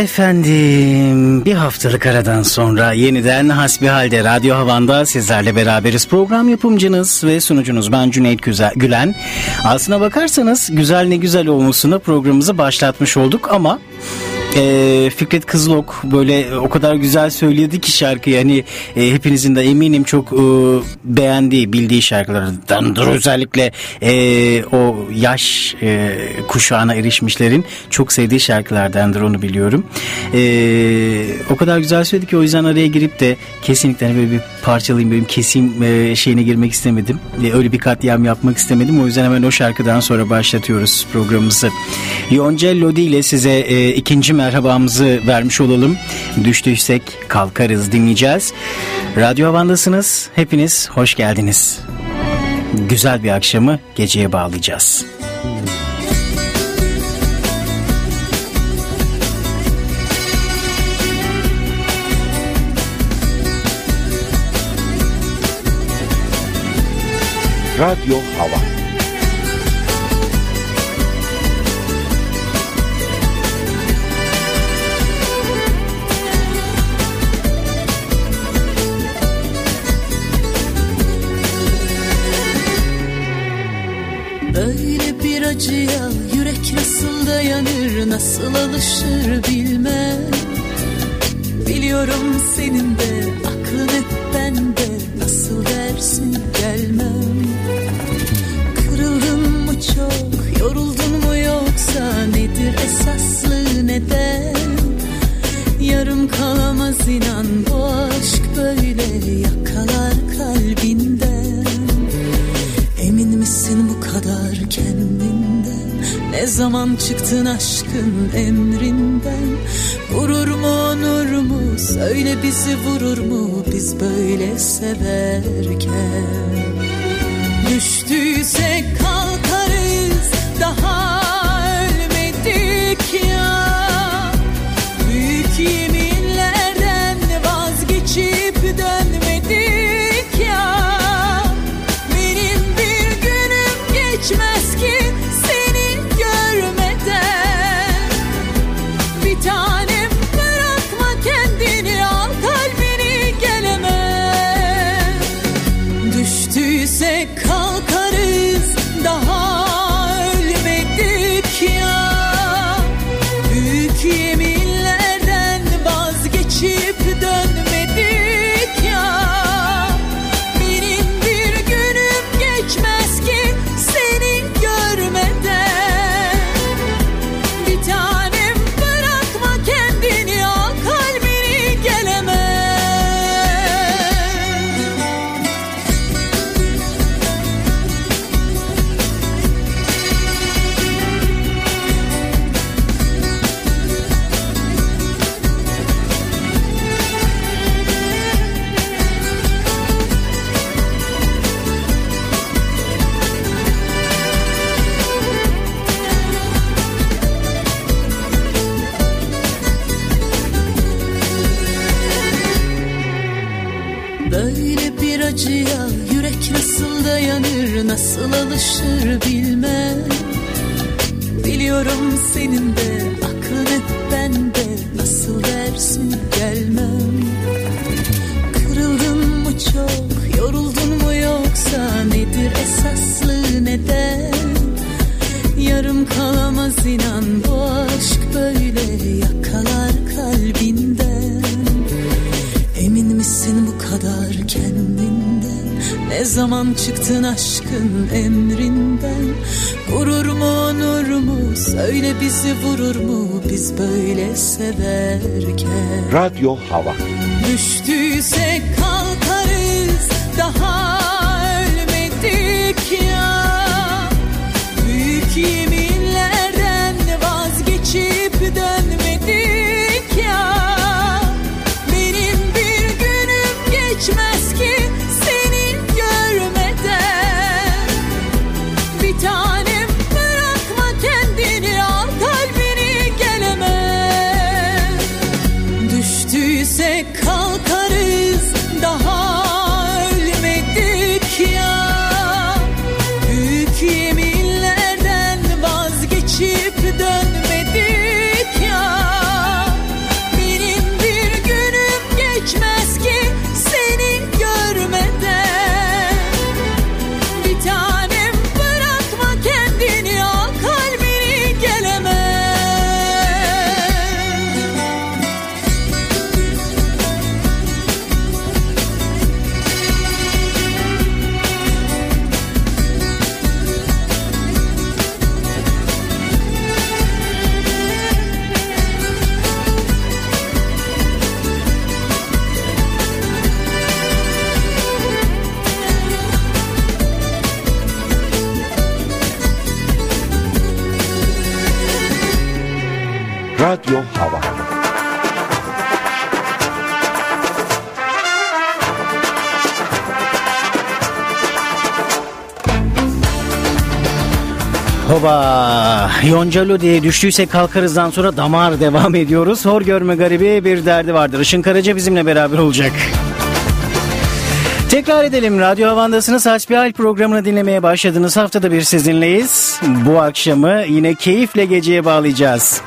Efendim bir haftalık aradan sonra yeniden Hasbihal'de Radyo Havan'da sizlerle beraberiz. Program yapımcınız ve sunucunuz ben Cüneyt Gülen. Aslına bakarsanız güzel ne güzel olmasına programımızı başlatmış olduk ama e, Fikret Kızılok böyle o kadar güzel söyledi ki şarkıyı hani e, hepinizin de eminim çok e, beğendiği bildiği şarkılardandır özellikle e, o yaş e, kuşağına erişmişlerin çok sevdiği şarkılardandır onu biliyorum. E, o kadar güzel söyledi ki o yüzden araya girip de kesinlikle hani böyle bir parçalayayım benim keseyim e, şeyine girmek istemedim. E, öyle bir katliam yapmak istemedim. O yüzden hemen o şarkıdan sonra başlatıyoruz programımızı. Yonca Lodi ile size e, ikinci merhabamızı vermiş olalım. Düştüysek kalkarız dinleyeceğiz. Radyo Havan'dasınız. Hepiniz hoş geldiniz. Güzel bir akşamı geceye bağlayacağız. Radyo Hava acıya yürek nasıl dayanır nasıl alışır bilmem. Biliyorum senin de aklın hep bende nasıl dersin gelmem. Kırıldın mı çok yoruldun mu yoksa nedir esaslı neden? Yarım kalamaz inan bu aşk zaman çıktın aşkın emrinden? Vurur mu onur mu? Söyle bizi vurur mu Biz böyle severken? Düştüysek severken Radyo Hava Yoncalo diye düştüyse kalkarızdan sonra damar devam ediyoruz. Hor görme garibi bir derdi vardır. Işın Karaca bizimle beraber olacak. Tekrar edelim. Radyo Havandası'nız Hasbihal programını dinlemeye başladığınız haftada bir sizinleyiz. Bu akşamı yine keyifle geceye bağlayacağız.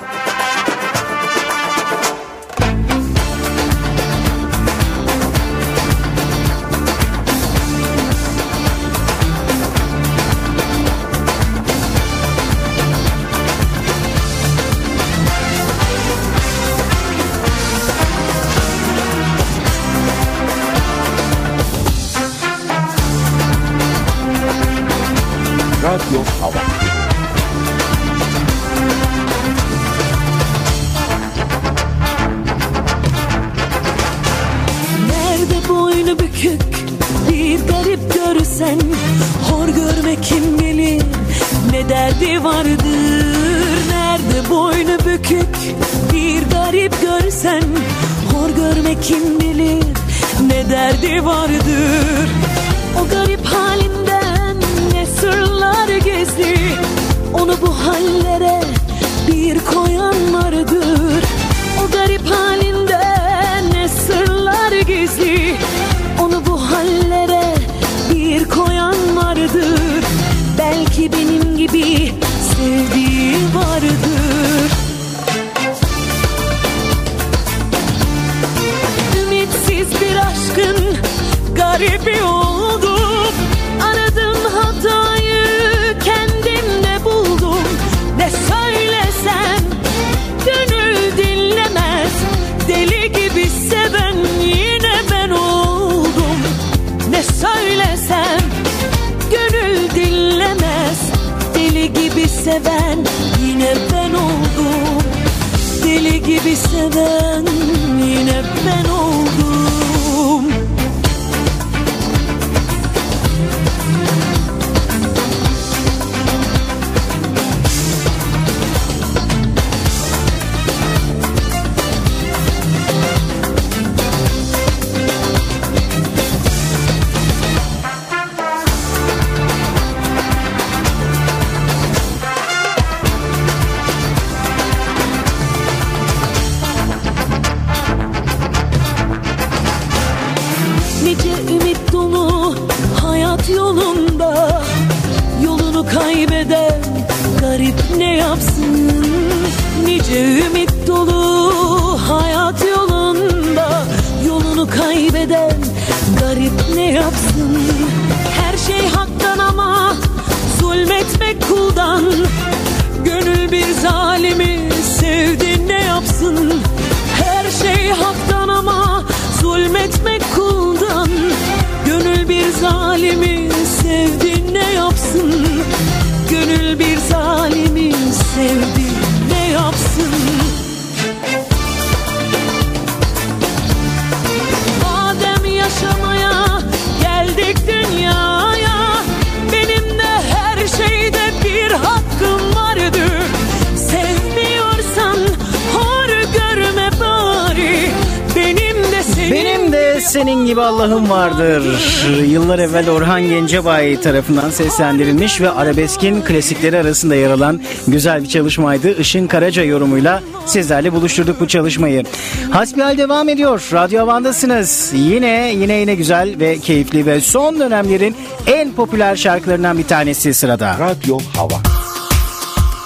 Gencebay tarafından seslendirilmiş ve arabeskin klasikleri arasında yer alan güzel bir çalışmaydı. Işın Karaca yorumuyla sizlerle buluşturduk bu çalışmayı. Hasbihal devam ediyor. Radyo Havan'dasınız. Yine yine yine güzel ve keyifli ve son dönemlerin en popüler şarkılarından bir tanesi sırada. Radyo Hava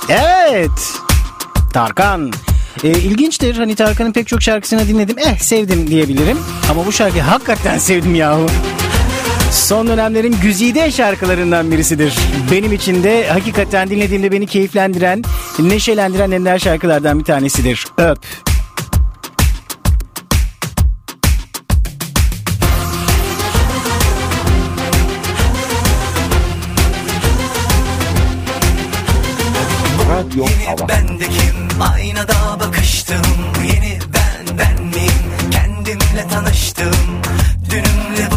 Evet. Tarkan. E, ilginçtir hani Tarkan'ın pek çok şarkısını dinledim. Eh sevdim diyebilirim. Ama bu şarkıyı hakikaten sevdim yahu. Son dönemlerin güzide şarkılarından birisidir. Benim için de hakikaten dinlediğimde beni keyiflendiren, neşelendiren ender şarkılardan bir tanesidir. Öp. Radyo Hava Bendekim aynada bakıştım Yeni ben ben miyim Kendimle tanıştım Dünümle bugünüm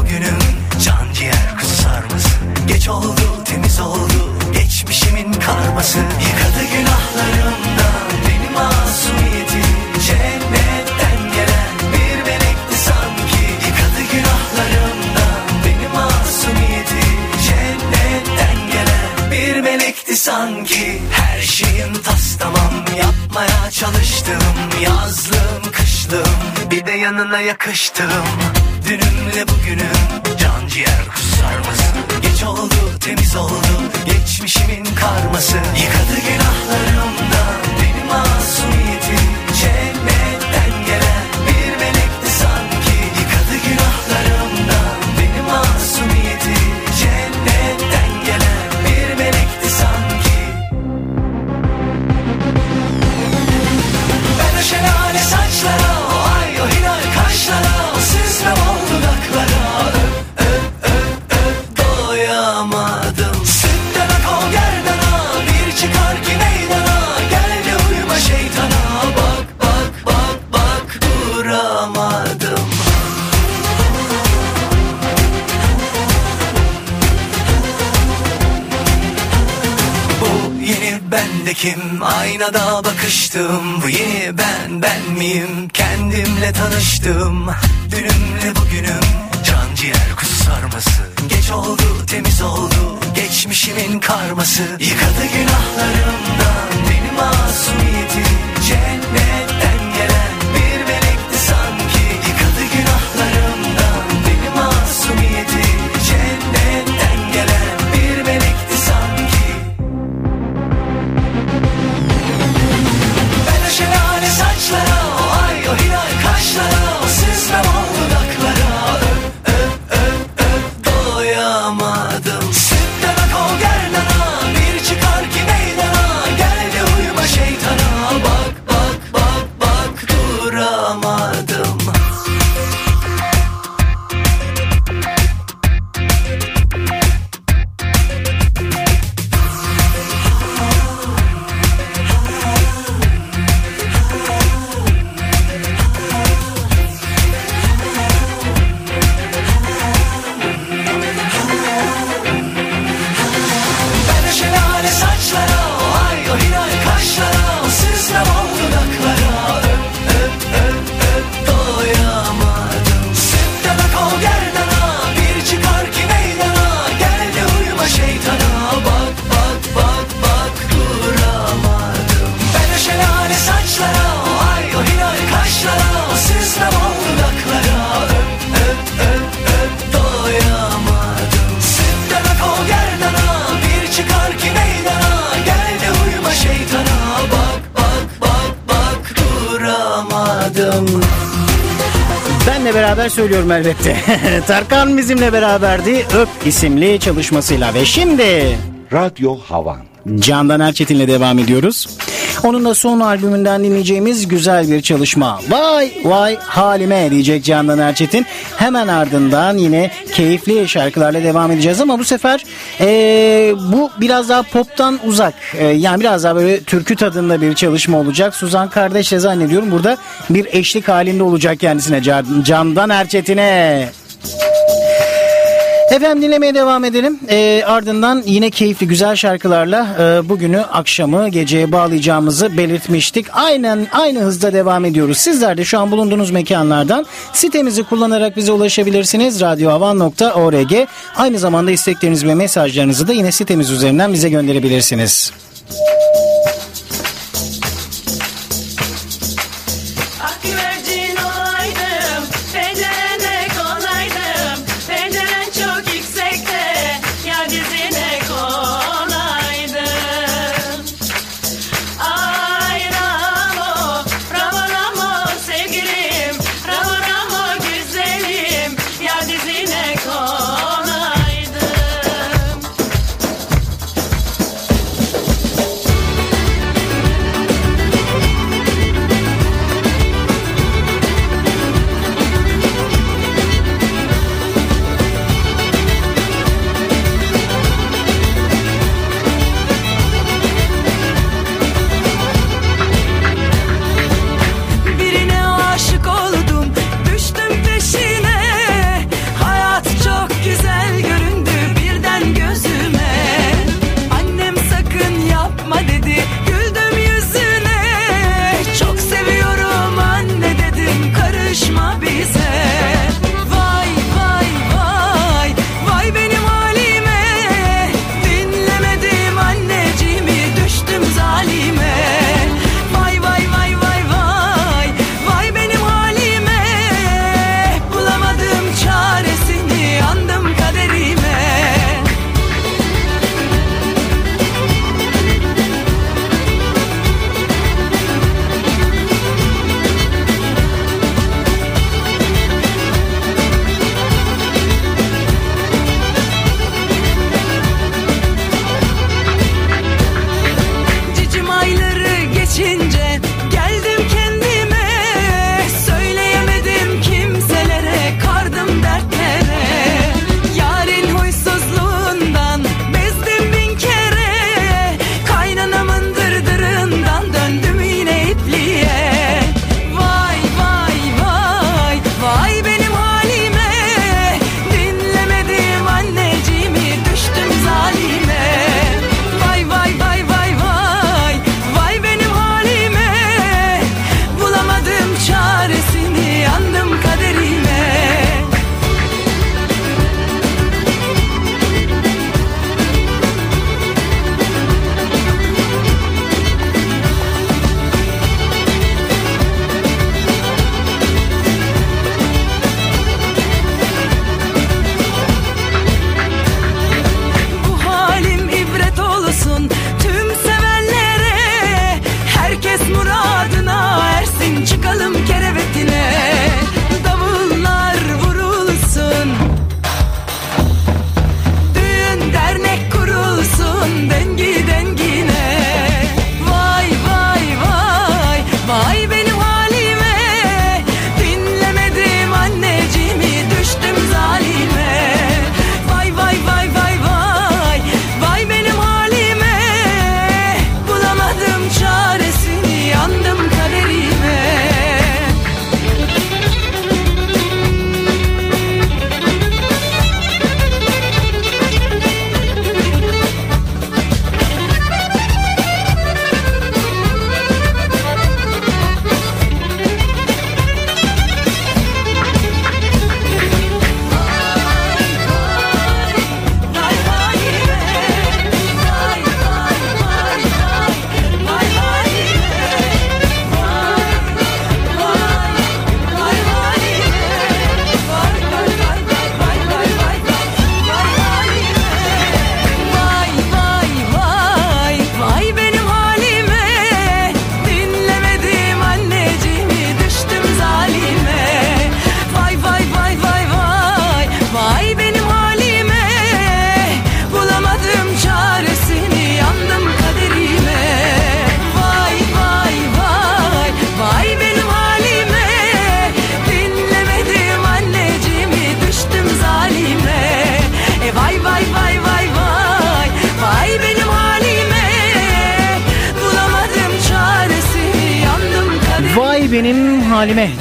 oldu temiz oldu. Geçmişimin karması Yıkadı günahlarımdan. Benim masumiyeti Cennetten gelen bir melekti sanki. Yıkadı günahlarımdan. Benim masumiyeti Cennetten gelen bir melekti sanki. Her şeyim tas tamam yapmaya çalıştım. Yazlım kışlım bir de yanına yakıştım. Dünümle bugünüm can ciğer kusar? Oldu temiz oldu. Geçmişimin karması. Yıkadı günahlarımdan benim masumiyetim ben söylüyorum elbette. Tarkan bizimle beraberdi Öp isimli çalışmasıyla ve şimdi Radyo Havan. Candan Erçetin'le devam ediyoruz. Onun da son albümünden dinleyeceğimiz güzel bir çalışma. Vay vay halime diyecek Candan Erçetin. Hemen ardından yine keyifli şarkılarla devam edeceğiz ama bu sefer eee, bu biraz daha poptan uzak. Eee, yani biraz daha böyle türkü tadında bir çalışma olacak. Suzan kardeşle zannediyorum burada bir eşlik halinde olacak kendisine Can- Candan Erçetin'e. Efendim dinlemeye devam edelim. Ee, ardından yine keyifli güzel şarkılarla e, bugünü akşamı geceye bağlayacağımızı belirtmiştik. Aynen aynı hızda devam ediyoruz. Sizler de şu an bulunduğunuz mekanlardan sitemizi kullanarak bize ulaşabilirsiniz. radyohavan.org Aynı zamanda isteklerinizi ve mesajlarınızı da yine sitemiz üzerinden bize gönderebilirsiniz.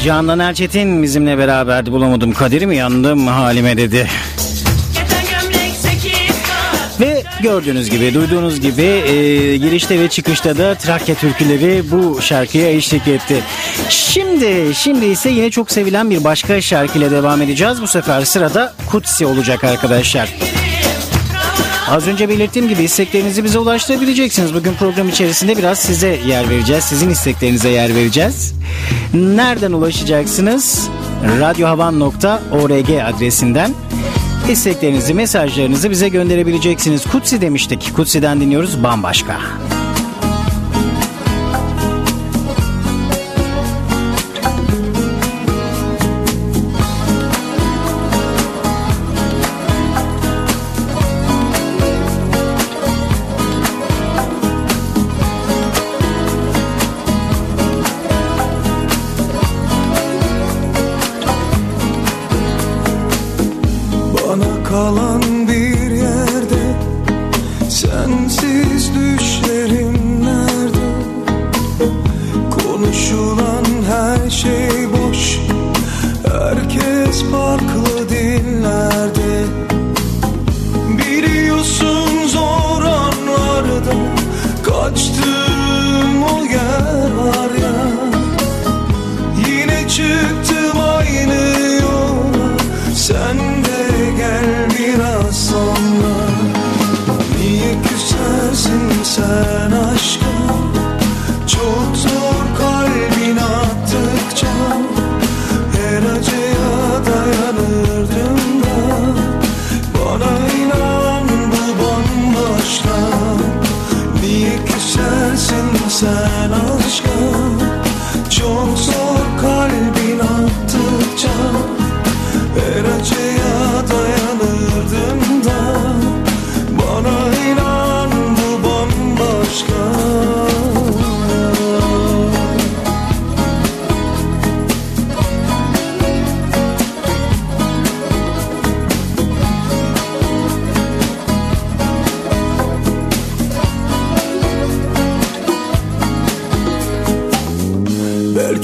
Candan Erçetin bizimle beraberdi. Bulamadım kaderimi yandım halime dedi. Ve gördüğünüz gibi, duyduğunuz gibi e, girişte ve çıkışta da Trakya türküleri bu şarkıya eşlik etti. Şimdi, şimdi ise yine çok sevilen bir başka şarkıyla devam edeceğiz. Bu sefer sırada Kutsi olacak arkadaşlar. Az önce belirttiğim gibi isteklerinizi bize ulaştırabileceksiniz. Bugün program içerisinde biraz size yer vereceğiz. Sizin isteklerinize yer vereceğiz. Nereden ulaşacaksınız? radyohavan.org adresinden isteklerinizi, mesajlarınızı bize gönderebileceksiniz. Kutsi demiştik. Kutsi'den dinliyoruz bambaşka. Bana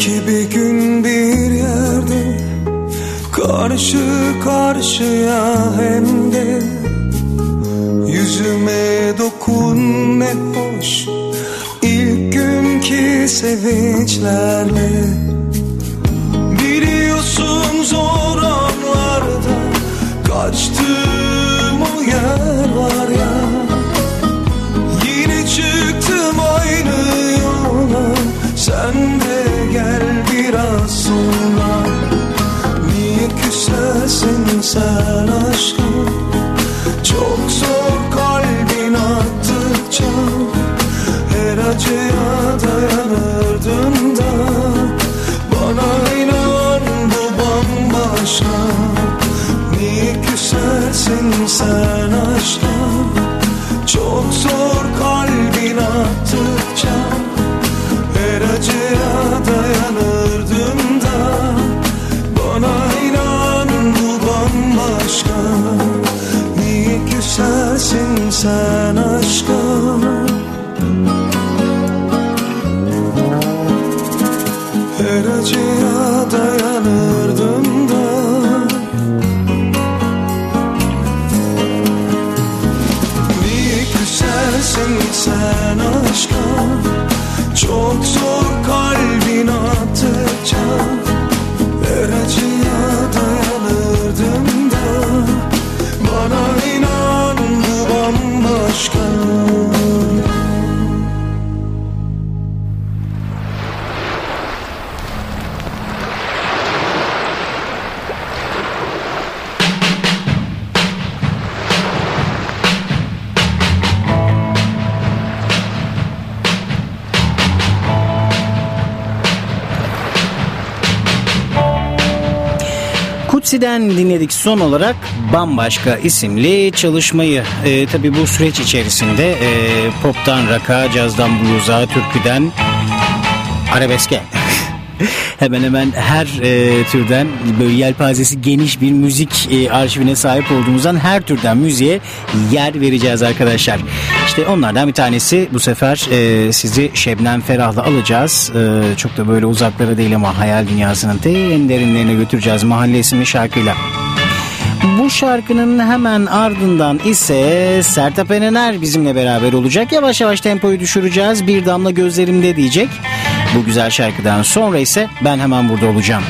Belki bir gün bir yerde Karşı karşıya hem de Yüzüme dokun ne hoş. İlk günkü sevinçlerle sen aşka Çok zor kalbin attıkça Her acıya dayanırdım da Bana inan bu bambaşka. Niye küsersin sen Kutsi'den dinledik son olarak Bambaşka isimli çalışmayı. Ee, Tabi bu süreç içerisinde e, poptan rock'a, cazdan blues'a, türküden arabeske hemen hemen her e, türden böyle yelpazesi geniş bir müzik e, arşivine sahip olduğumuzdan her türden müziğe yer vereceğiz arkadaşlar. İşte onlardan bir tanesi bu sefer e, sizi Şebnem Ferah'la alacağız. E, çok da böyle uzaklara değil ama hayal dünyasının en derinlerine götüreceğiz mahalle isimli şarkıyla. Bu şarkının hemen ardından ise Sertab Erener bizimle beraber olacak. Yavaş yavaş tempoyu düşüreceğiz. Bir damla gözlerimde diyecek. Bu güzel şarkıdan sonra ise ben hemen burada olacağım.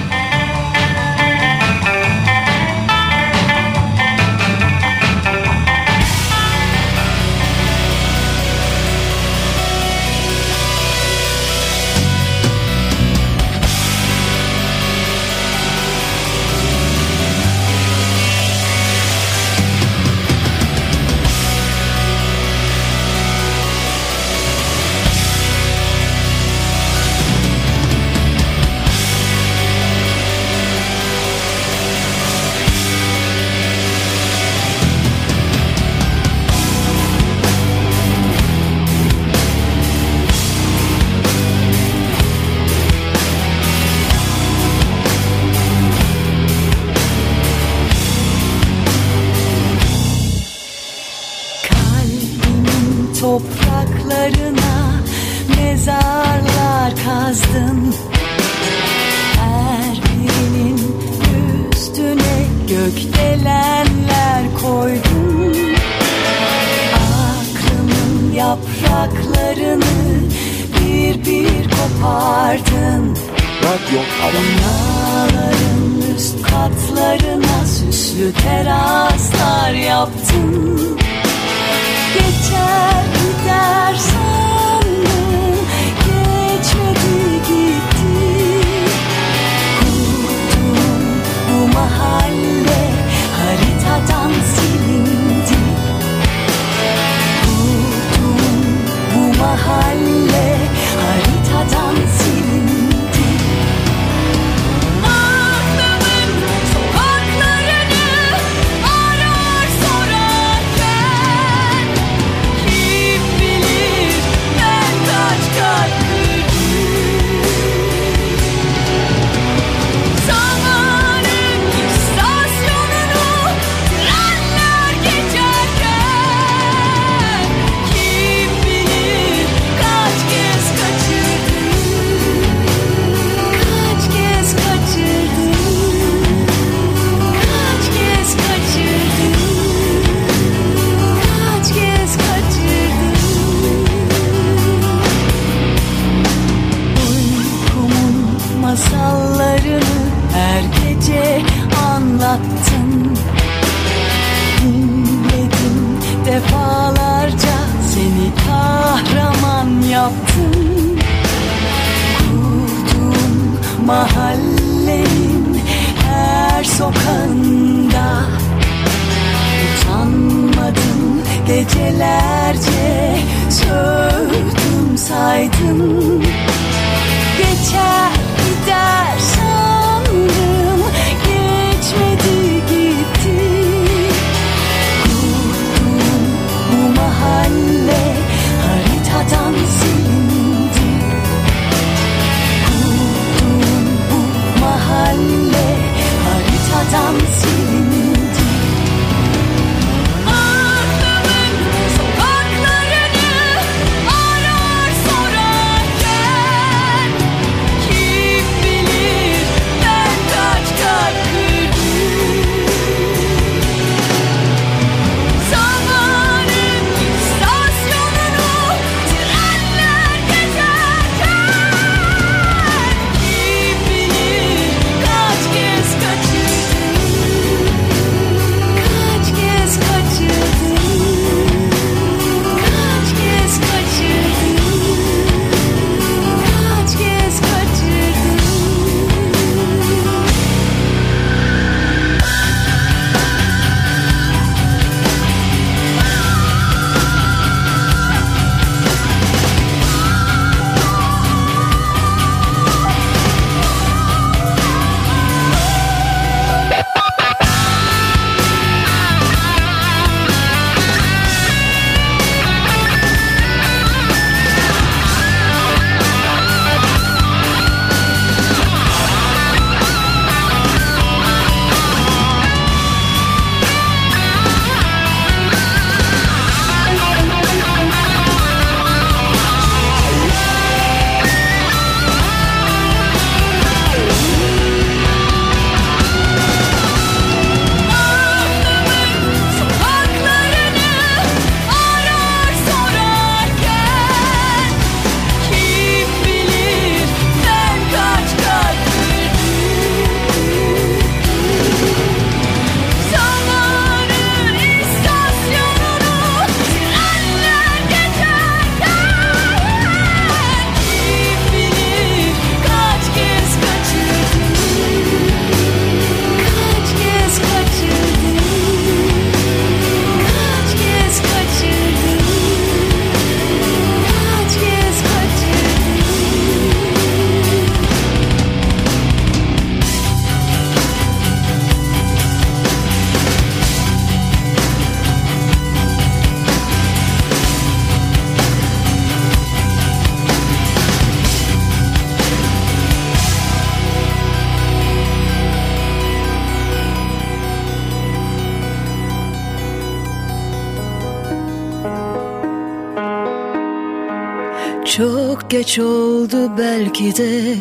Geç oldu belki de.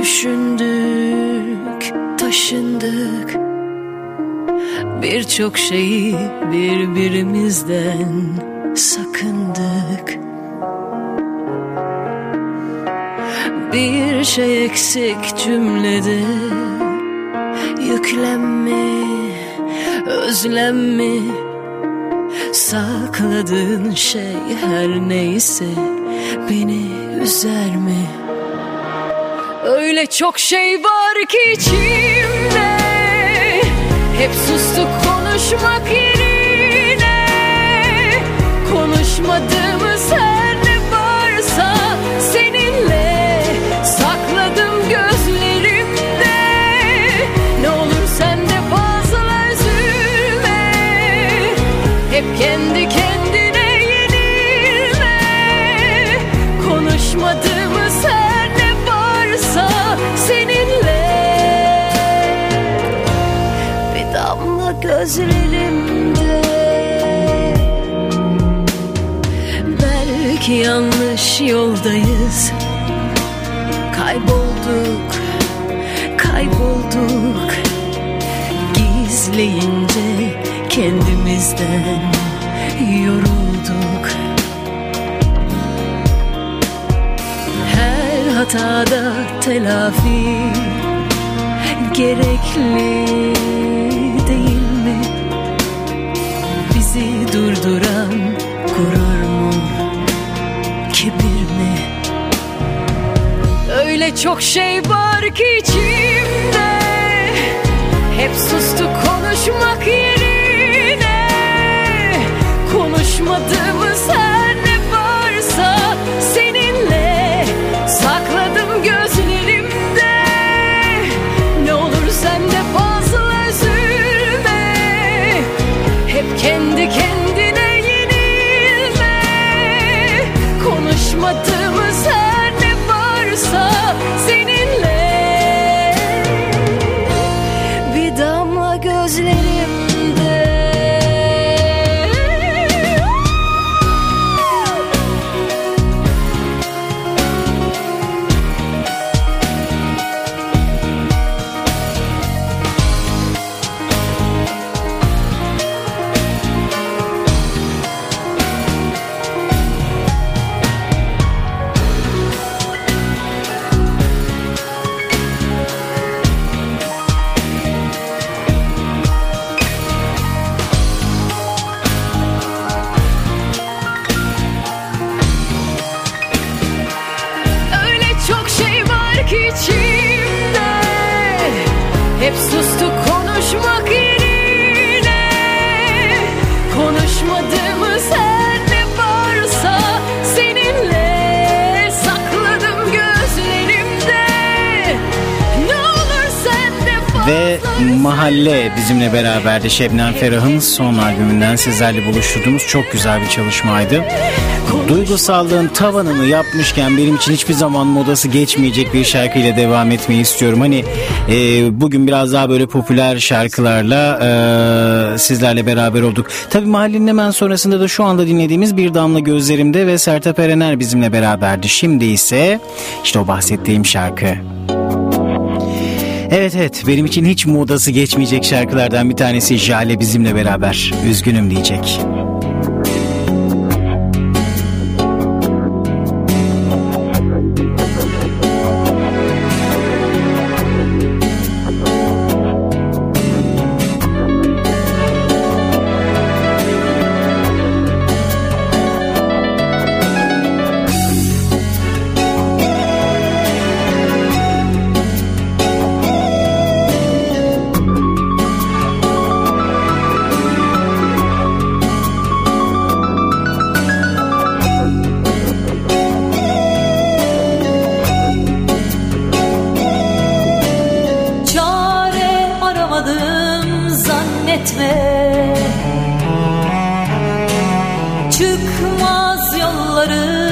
Düşündük, taşındık. Birçok şeyi birbirimizden sakındık. Bir şey eksik cümlede. Yüklem mi, özlem mi Sakladığın şey her neyse Beni üzer mi? Öyle çok şey var ki içimde. Hep sustuk konuşmak yerine. Konuşmadığımız Belki yanlış yoldayız. Kaybolduk, kaybolduk. Gizleyince kendimizden yorulduk. Her hatada telafi gerekli Çok şey var ki içimde. Hep sustuk konuşmak yerine Ve Mahalle bizimle beraberdi. Şebnem Ferah'ın son albümünden sizlerle buluşturduğumuz çok güzel bir çalışmaydı. Duygusallığın tavanını yapmışken benim için hiçbir zaman modası geçmeyecek bir şarkıyla devam etmeyi istiyorum. Hani e, bugün biraz daha böyle popüler şarkılarla e, sizlerle beraber olduk. Tabii mahallenin hemen sonrasında da şu anda dinlediğimiz Bir Damla Gözlerimde ve Sertab Erener bizimle beraberdi. Şimdi ise işte o bahsettiğim şarkı. Evet evet benim için hiç modası geçmeyecek şarkılardan bir tanesi Jale bizimle beraber. Üzgünüm diyecek. Aramadım zannetme. Çıkmaz yolları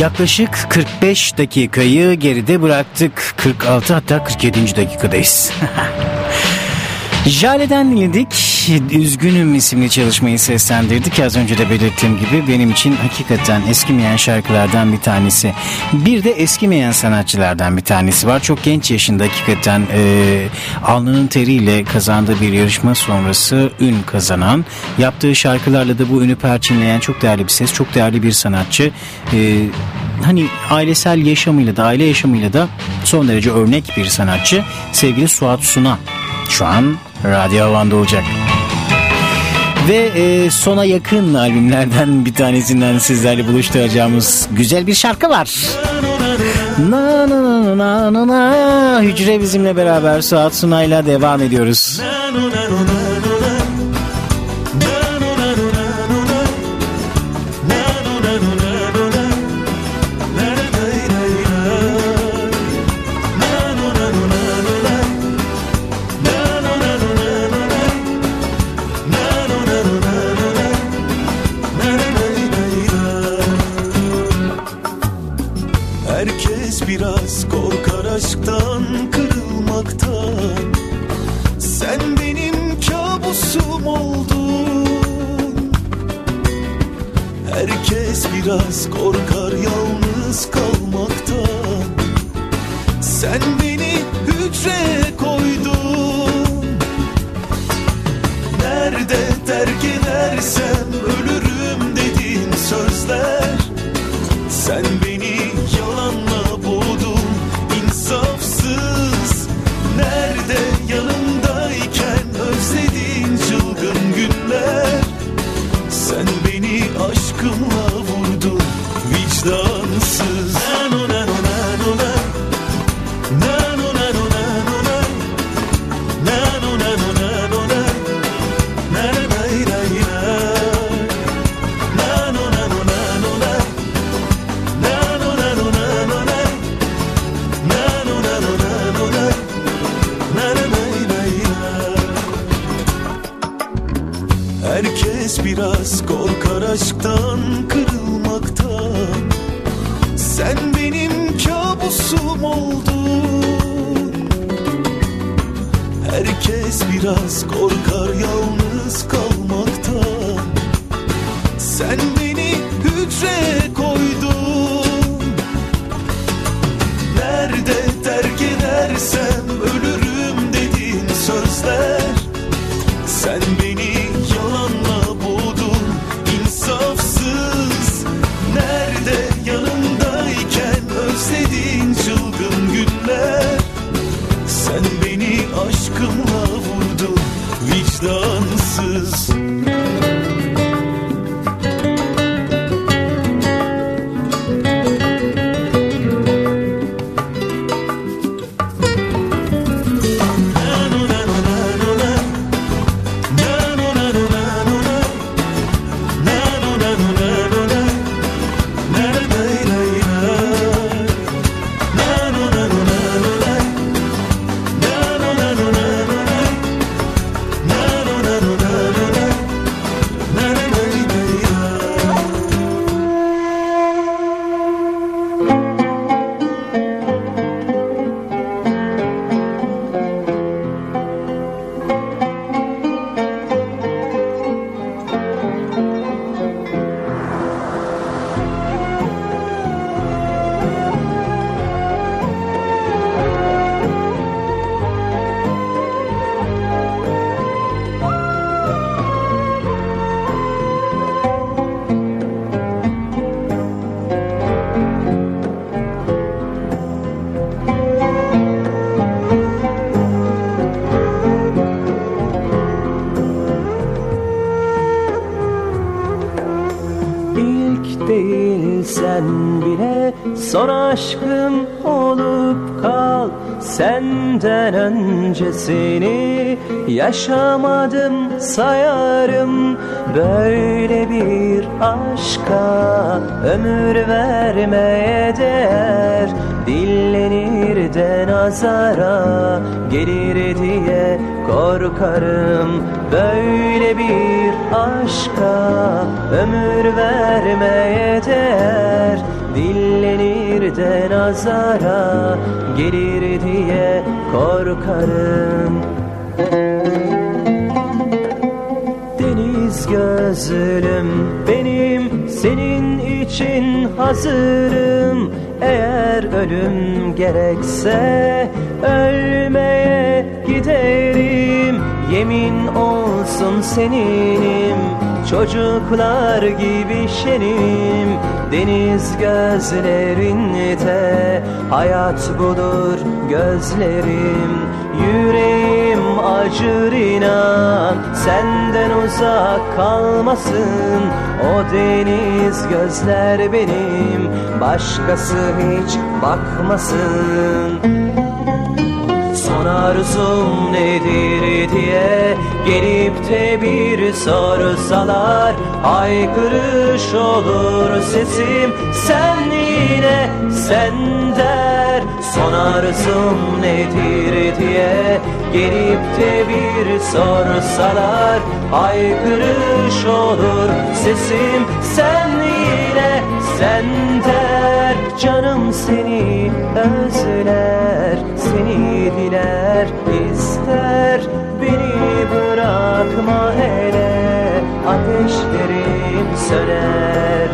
Yaklaşık 45 dakikayı geride bıraktık. 46 hatta 47. dakikadayız. Jale'den dinledik. Üzgünüm isimli çalışmayı seslendirdik. Az önce de belirttiğim gibi benim için hakikaten eskimeyen şarkılardan bir tanesi. Bir de eskimeyen sanatçılardan bir tanesi var. Çok genç yaşında hakikaten e, alnının teriyle kazandığı bir yarışma sonrası ün kazanan, yaptığı şarkılarla da bu ünü perçinleyen çok değerli bir ses, çok değerli bir sanatçı. E, hani ailesel yaşamıyla da aile yaşamıyla da son derece örnek bir sanatçı. Sevgili Suat Suna şu an Radyo Havan'da olacak. Ve e, sona yakın albümlerden bir tanesinden sizlerle buluşturacağımız güzel bir şarkı var. Na na na na na na Hücre bizimle beraber Suat Sunay'la devam ediyoruz. Herkes Herkes biraz korkar aşktan kırılmaktan. Sen benim kabusum oldun. Herkes biraz korkar yalnız kalmaktan. Sen beni hücreye koydun. Nerede terk edersem ölürüm dediğin sözler. Sen beni yaşamadım sayarım. Böyle bir aşka ömür vermeye değer. Dillenir de nazara gelir diye korkarım. Böyle bir aşka ömür vermeye değer. Dillenir de nazara gelir diye korkarım Gözlüm benim senin için hazırım. Eğer ölüm gerekse ölmeye giderim. Yemin olsun seninim çocuklar gibi şenim Deniz gözlerinde hayat bulur gözlerim. Yüreğim acır inan Senden uzak kalmasın. O deniz gözler benim Başkası hiç bakmasın. Son arzum nedir diye Gelip de bir sorsalar Haykırış olur sesim Sen yine sen der. Son arzum nedir diye Gelip de bir sorsalar Haykırış olur sesim Sen yine sen der. Canım seni özler Seni diler ister. Beni bırakma hele Ateşlerim söner.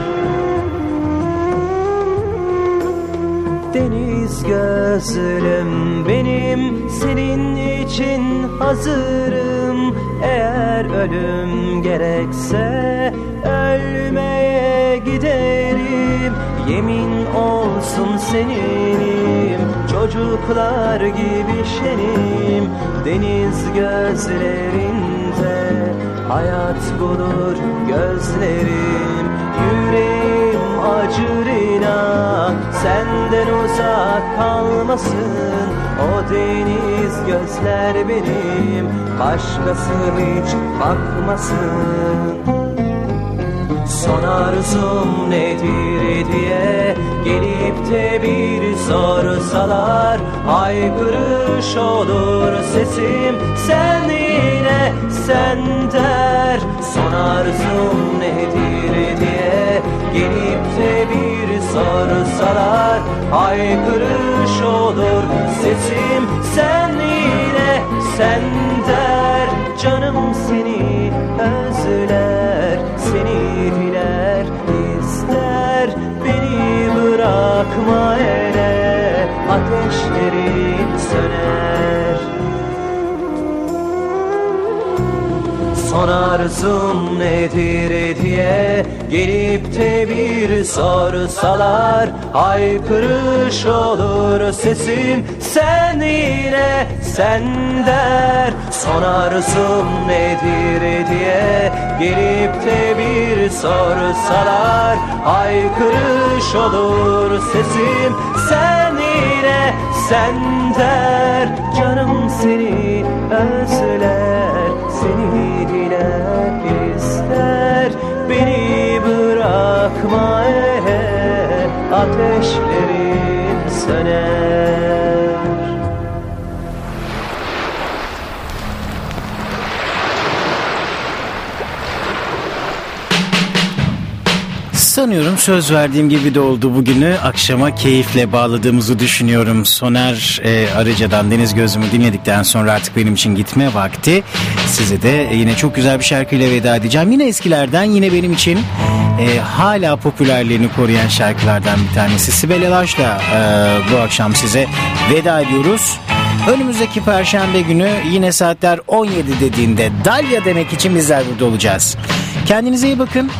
Deniz göz gözlüm benim senin için hazırım. Eğer ölüm gerekse ölmeye giderim. Yemin olsun seninim çocuklar gibi şenim Deniz gözlerinde hayat bulur gözlerim. Yüreğim acır inan senden uzak kalmasın. O deniz gözler benim başkası hiç bakmasın. Son arzum nedir diye Gelip de bir sorsalar Haykırış olur sesim Sen yine sen der. Son arzum nedir diye Gelip de bir sorsalar Haykırış olur sesim Sen yine sen Son arzum nedir diye Gelip de bir sorsalar Haykırış olur sesim Sen yine sen der. Son arzum nedir diye Gelip de bir sorsalar Haykırış olur sesim Sen yine sen der. Canım seni özler Seni diler ister. Beni bırakma ele Ateşlerin söner Sanıyorum söz verdiğim gibi de oldu bugünü. Akşama keyifle bağladığımızı düşünüyorum. Soner e, Arıca'dan Deniz Gözümü dinledikten sonra artık benim için gitme vakti. Size de yine çok güzel bir şarkıyla veda edeceğim. Yine eskilerden yine benim için e, hala popülerliğini koruyan şarkılardan bir tanesi. Sibel Elaş'la e, bu akşam size veda ediyoruz. Önümüzdeki perşembe günü yine saatler 17 dediğinde Dalya demek için bizler burada olacağız. Kendinize iyi bakın.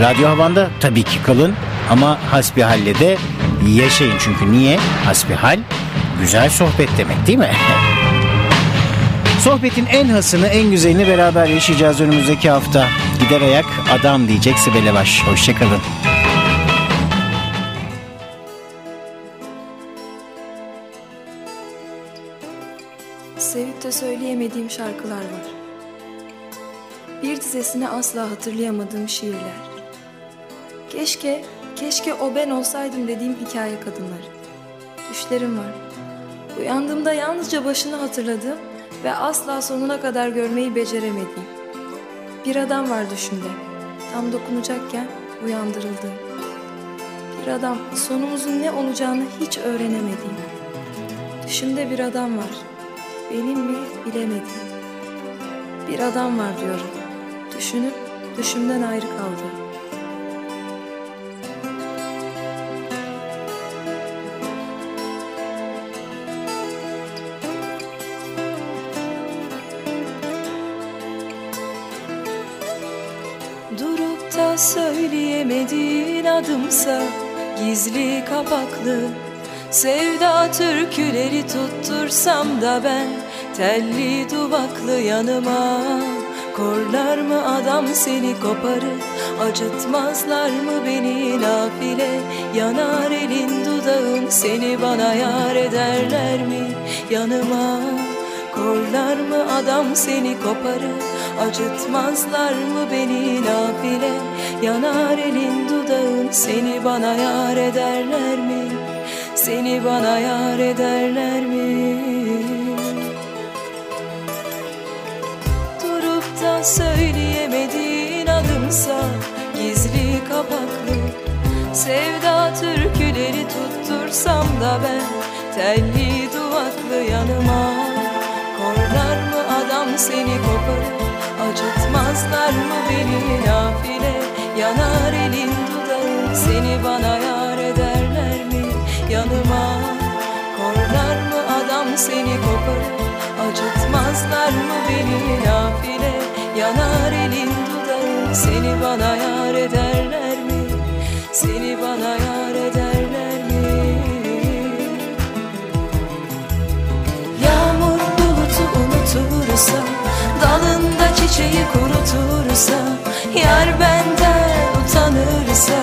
Radyo Havan'da tabii ki kalın ama hasbihalle de yaşayın. Çünkü niye? Hasbihal güzel sohbet demek değil mi? Sohbetin en hasını en güzelini beraber yaşayacağız önümüzdeki hafta. Gider ayak adam diyecek Sibel Ebaş. Hoşçakalın. De söyleyemediğim şarkılar var. Bir dizesini asla hatırlayamadığım şiirler. Keşke, keşke o ben olsaydım dediğim hikaye kadınları. Düşlerim var. Uyandığımda yalnızca başını hatırladığım ve asla sonuna kadar görmeyi beceremediğim. Bir adam var düşümde. Tam dokunacakken uyandırıldı. Bir adam sonumuzun ne olacağını hiç öğrenemediğim. Düşümde bir adam var. Benim mi bilemediğim. Bir adam var diyorum. Düşünüp düşümden ayrı kaldı. Durup da söyleyemediğin adımsa Gizli kapaklı Sevda türküleri tuttursam da ben Telli duvaklı yanıma Korlar mı adam seni koparır Acıtmazlar mı beni nafile? Yanar elin dudağın seni bana yar ederler mi? Yanıma Korlar mı adam seni koparır Acıtmazlar mı beni nafile? Yanar elin dudağın seni bana yar ederler mi? Seni bana yar ederler mi söyleyemediğin adımsa Gizli kapaklı Sevda türküleri tuttursam da ben Telli duvaklı yanıma. Korlar mı adam seni koparır Acıtmazlar mı beni? Nafile Yanar elin dudağın seni bana yar ederler mi Yanıma? Korlar adam seni koparır Acıtmazlar mı beni? Nafile Yanar elin dudağı Seni bana yar ederler mi? Seni bana yar ederler mi? Yağmur bulutu unutursa Dalında çiçeği kurutursa Yar benden utanırsa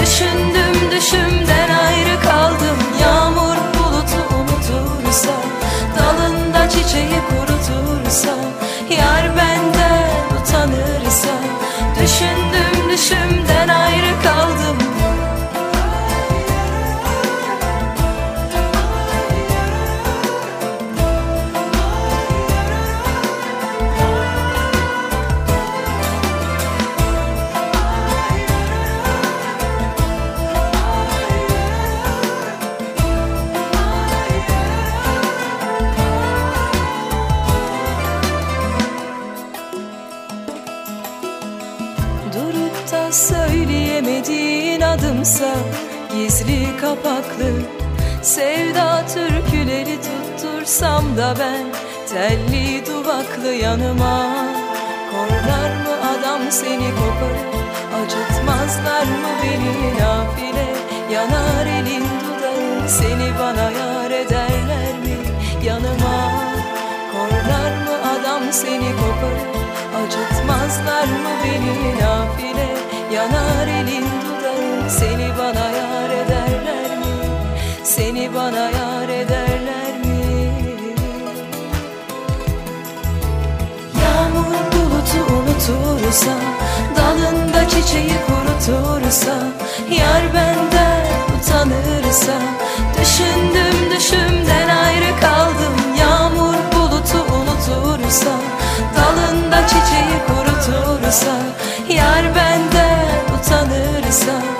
Düşündüm düşümden Düşündüm adımsa Gizli kapaklı sevda türküleri tuttursam da ben Telli duvaklı yanıma. Korlar mı adam seni koparır Acıtmazlar mı beni? Nafile Yanar elin dudağı Seni bana yar ederler mi yanıma? Korlar mı adam seni koparır Acıtmazlar mı beni? Nafile Yanar elin dudağı Seni bana yar ederler mi? Seni bana yar ederler mi? Yağmur bulutu unutursa Dalında çiçeği kurutursa Yar benden utanırsa Düşündüm düşümden ayrı kaldım. Yağmur bulutu unutursa Dalında çiçeği kurutursa Yar benden utanırsa